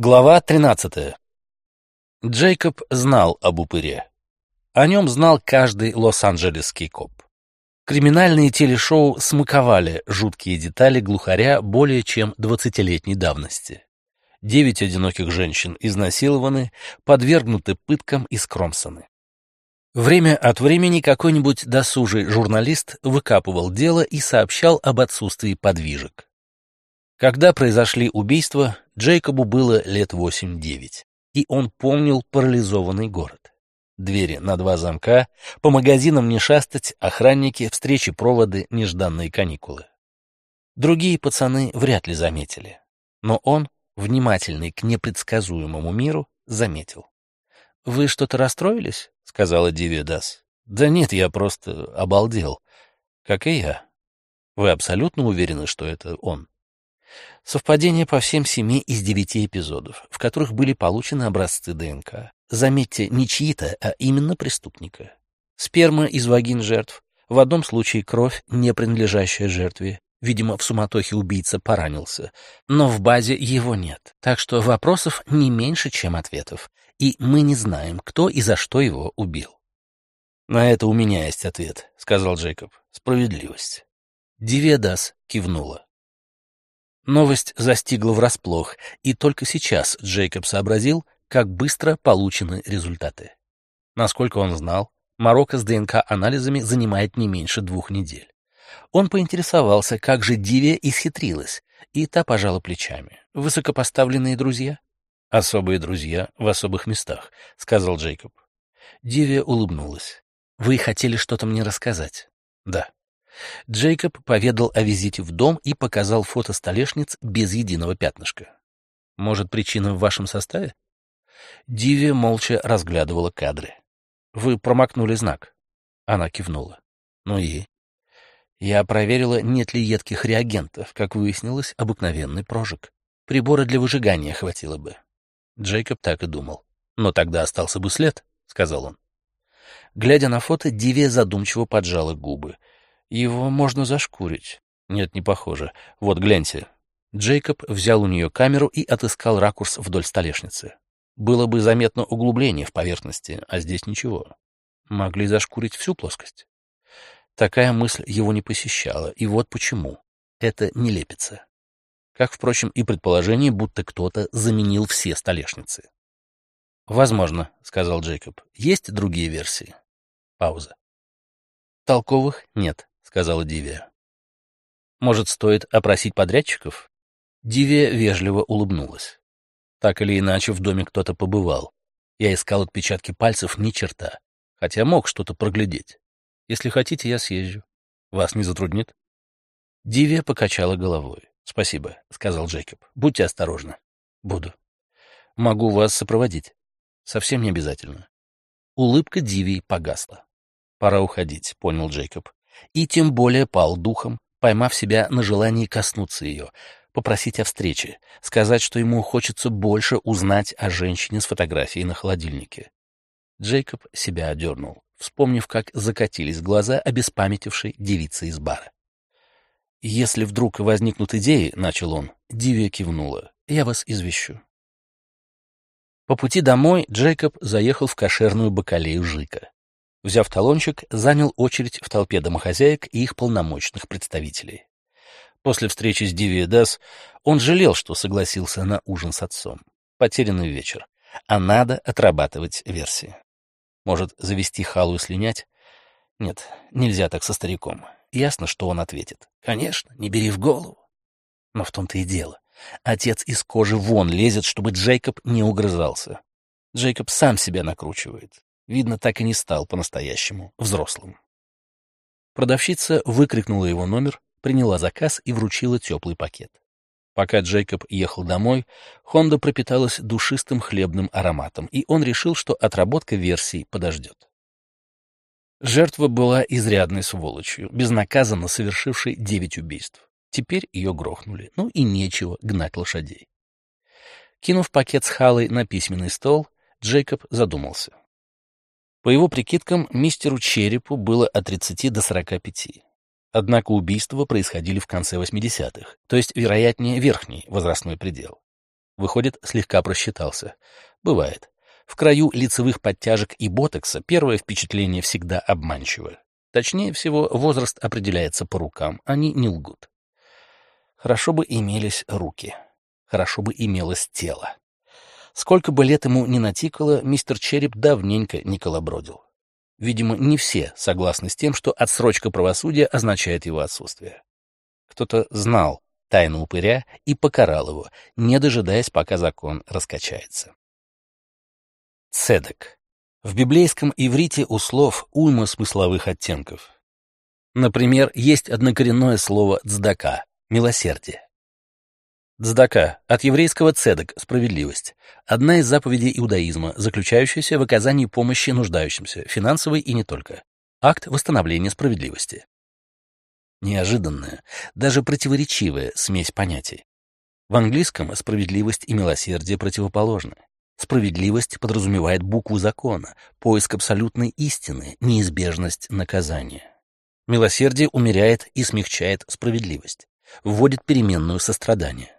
Глава 13. Джейкоб знал об упыре. О нем знал каждый лос-анджелесский коп. Криминальные телешоу смаковали жуткие детали глухаря более чем двадцатилетней давности. Девять одиноких женщин изнасилованы, подвергнуты пыткам и скромсаны. Время от времени какой-нибудь досужий журналист выкапывал дело и сообщал об отсутствии подвижек. Когда произошли убийства, Джейкобу было лет 8-9, и он помнил парализованный город. Двери на два замка, по магазинам не шастать, охранники, встречи, проводы, нежданные каникулы. Другие пацаны вряд ли заметили, но он, внимательный к непредсказуемому миру, заметил. «Вы что-то расстроились?» — сказала Диви Дас. «Да нет, я просто обалдел. Как и я. Вы абсолютно уверены, что это он?» Совпадение по всем семи из девяти эпизодов, в которых были получены образцы ДНК. Заметьте, не чьи-то, а именно преступника. Сперма из вагин жертв. В одном случае кровь, не принадлежащая жертве. Видимо, в суматохе убийца поранился. Но в базе его нет. Так что вопросов не меньше, чем ответов. И мы не знаем, кто и за что его убил. «На это у меня есть ответ», — сказал Джейкоб. «Справедливость». Диведас кивнула. Новость застигла врасплох, и только сейчас Джейкоб сообразил, как быстро получены результаты. Насколько он знал, Марокко с ДНК-анализами занимает не меньше двух недель. Он поинтересовался, как же Дивия исхитрилась, и та пожала плечами. «Высокопоставленные друзья?» «Особые друзья в особых местах», — сказал Джейкоб. Дивия улыбнулась. «Вы хотели что-то мне рассказать?» «Да». Джейкоб поведал о визите в дом и показал фото столешниц без единого пятнышка. Может, причина в вашем составе? Диви молча разглядывала кадры. Вы промокнули знак. Она кивнула. Ну и? Я проверила, нет ли едких реагентов. Как выяснилось, обыкновенный прожиг. Прибора для выжигания хватило бы. Джейкоб так и думал. Но тогда остался бы след, — сказал он. Глядя на фото, Диви задумчиво поджала губы — его можно зашкурить. Нет, не похоже. Вот, гляньте. Джейкоб взял у нее камеру и отыскал ракурс вдоль столешницы. Было бы заметно углубление в поверхности, а здесь ничего. Могли зашкурить всю плоскость. Такая мысль его не посещала, и вот почему. Это не лепится. Как, впрочем, и предположение, будто кто-то заменил все столешницы. «Возможно», — сказал Джейкоб. «Есть другие версии?» Пауза. «Толковых нет сказала Дивия. Может, стоит опросить подрядчиков? Дивия вежливо улыбнулась. Так или иначе, в доме кто-то побывал. Я искал отпечатки пальцев ни черта, хотя мог что-то проглядеть. Если хотите, я съезжу. Вас не затруднит? Дивия покачала головой. «Спасибо», — сказал Джейкоб. «Будьте осторожны». «Буду». «Могу вас сопроводить». «Совсем не обязательно». Улыбка Дивии погасла. «Пора уходить», — понял Джейкоб и тем более пал духом, поймав себя на желании коснуться ее, попросить о встрече, сказать, что ему хочется больше узнать о женщине с фотографией на холодильнике. Джейкоб себя одернул, вспомнив, как закатились глаза обеспамятившей девицы из бара. «Если вдруг возникнут идеи», — начал он, — Дивия кивнула, — «я вас извещу». По пути домой Джейкоб заехал в кошерную бакалею Жика. Взяв талончик, занял очередь в толпе домохозяек и их полномочных представителей. После встречи с Диви Дас он жалел, что согласился на ужин с отцом. Потерянный вечер. А надо отрабатывать версии. Может, завести халу и слинять? Нет, нельзя так со стариком. Ясно, что он ответит. Конечно, не бери в голову. Но в том-то и дело. Отец из кожи вон лезет, чтобы Джейкоб не угрызался. Джейкоб сам себя накручивает. Видно, так и не стал по-настоящему взрослым. Продавщица выкрикнула его номер, приняла заказ и вручила теплый пакет. Пока Джейкоб ехал домой, Хонда пропиталась душистым хлебным ароматом, и он решил, что отработка версий подождет. Жертва была изрядной сволочью, безнаказанно совершившей девять убийств. Теперь ее грохнули, ну и нечего гнать лошадей. Кинув пакет с халой на письменный стол, Джейкоб задумался. По его прикидкам, мистеру Черепу было от 30 до 45. Однако убийства происходили в конце 80-х, то есть, вероятнее, верхний возрастной предел. Выходит, слегка просчитался. Бывает. В краю лицевых подтяжек и ботокса первое впечатление всегда обманчивое. Точнее всего, возраст определяется по рукам, они не лгут. Хорошо бы имелись руки. Хорошо бы имелось тело. Сколько бы лет ему ни натикало, мистер Череп давненько не колобродил. Видимо, не все согласны с тем, что отсрочка правосудия означает его отсутствие. Кто-то знал тайну упыря и покарал его, не дожидаясь, пока закон раскачается. Цедек. В библейском иврите у слов уйма смысловых оттенков. Например, есть однокоренное слово «цдака» — милосердие. Цдака от еврейского цедек — справедливость. Одна из заповедей иудаизма, заключающаяся в оказании помощи нуждающимся, финансовой и не только. Акт восстановления справедливости. Неожиданная, даже противоречивая смесь понятий. В английском справедливость и милосердие противоположны. Справедливость подразумевает букву закона, поиск абсолютной истины, неизбежность наказания. Милосердие умеряет и смягчает справедливость, вводит переменную сострадание.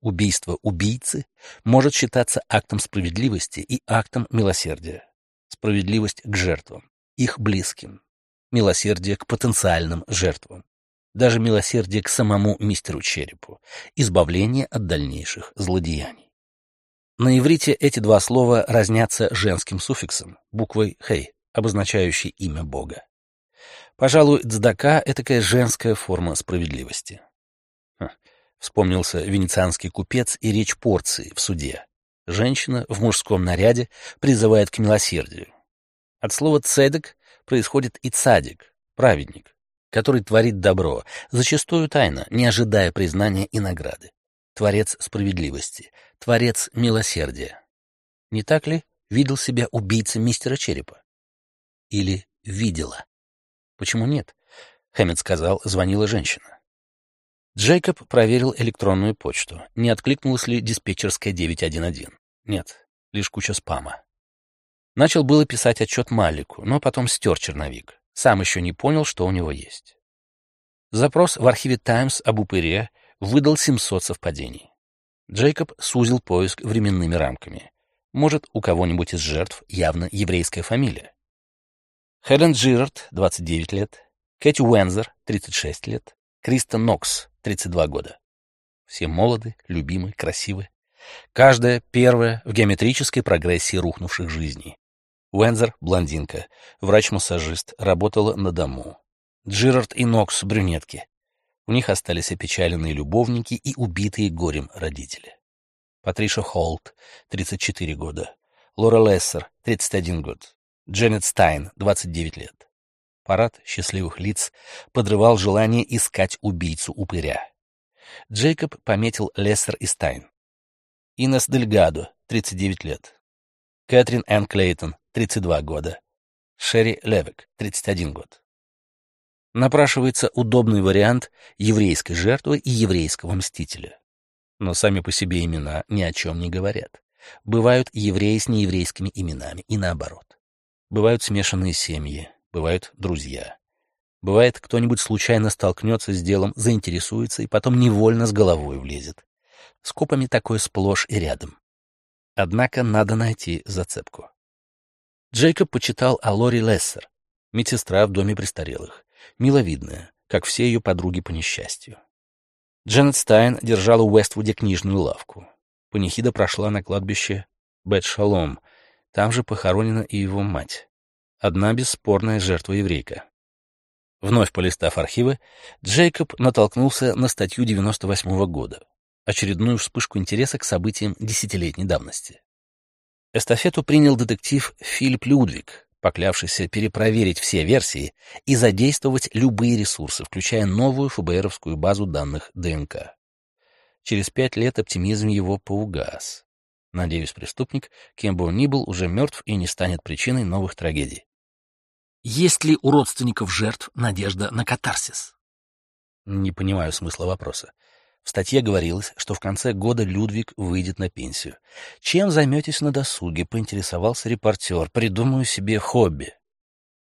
Убийство убийцы может считаться актом справедливости и актом милосердия. Справедливость к жертвам, их близким. Милосердие к потенциальным жертвам. Даже милосердие к самому мистеру Черепу. Избавление от дальнейших злодеяний. На иврите эти два слова разнятся женским суффиксом, буквой «хей», обозначающей имя Бога. Пожалуй, цдака — это такая женская форма справедливости. Вспомнился венецианский купец и речь порции в суде. Женщина в мужском наряде призывает к милосердию. От слова «цедек» происходит и «цадик» — праведник, который творит добро, зачастую тайно, не ожидая признания и награды. Творец справедливости, творец милосердия. Не так ли видел себя убийца мистера Черепа? Или видела? Почему нет? Хэммет сказал, звонила женщина. Джейкоб проверил электронную почту. Не откликнулась ли диспетчерская 911? Нет, лишь куча спама. Начал было писать отчет Малику, но потом стер черновик. Сам еще не понял, что у него есть. Запрос в архиве «Таймс» об упыре выдал 700 совпадений. Джейкоб сузил поиск временными рамками. Может, у кого-нибудь из жертв явно еврейская фамилия. Хелен Джирард, 29 лет, Кэти Уэнзер, 36 лет, Криста Нокс, 32 года. Все молоды, любимы, красивы. Каждая первая в геометрической прогрессии рухнувших жизней. Уэнзер — блондинка, врач-массажист, работала на дому. Джирард и Нокс — брюнетки. У них остались опечаленные любовники и убитые горем родители. Патриша Холт, 34 года. Лора Лессер, 31 год. Дженнет Стайн, 29 лет. Парад счастливых лиц подрывал желание искать убийцу-упыря. Джейкоб пометил Лессер и Стайн. Инес Дельгадо, 39 лет. Кэтрин Энн Клейтон, 32 года. Шерри Левик, 31 год. Напрашивается удобный вариант еврейской жертвы и еврейского мстителя. Но сами по себе имена ни о чем не говорят. Бывают евреи с нееврейскими именами и наоборот. Бывают смешанные семьи, бывают друзья. Бывает, кто-нибудь случайно столкнется с делом, заинтересуется и потом невольно с головой влезет. С копами такое сплошь и рядом. Однако надо найти зацепку. Джейкоб почитал о Лори Лессер, медсестра в доме престарелых, миловидная, как все ее подруги по несчастью. Дженнет Стайн держала в Уэствуде книжную лавку. Панихида прошла на кладбище Бет Шалом, там же похоронена и его мать. Одна бесспорная жертва еврейка. Вновь полистав архивы, Джейкоб натолкнулся на статью 98 -го года, очередную вспышку интереса к событиям десятилетней давности. Эстафету принял детектив Филипп Людвиг, поклявшийся перепроверить все версии и задействовать любые ресурсы, включая новую ФБРовскую базу данных ДНК. Через пять лет оптимизм его поугас. Надеюсь, преступник, кем бы он ни был, уже мертв и не станет причиной новых трагедий. Есть ли у родственников жертв надежда на катарсис? Не понимаю смысла вопроса. В статье говорилось, что в конце года Людвиг выйдет на пенсию. Чем займетесь на досуге, поинтересовался репортер. Придумаю себе хобби.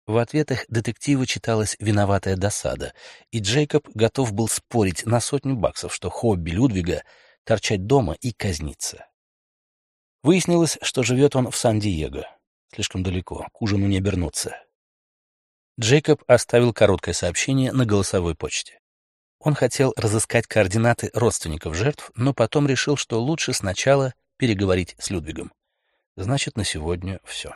В ответах детектива читалась виноватая досада, и Джейкоб готов был спорить на сотню баксов, что хобби Людвига торчать дома и казниться. Выяснилось, что живет он в Сан-Диего. Слишком далеко, к ужину не обернуться. Джейкоб оставил короткое сообщение на голосовой почте. Он хотел разыскать координаты родственников жертв, но потом решил, что лучше сначала переговорить с Людвигом. Значит, на сегодня все.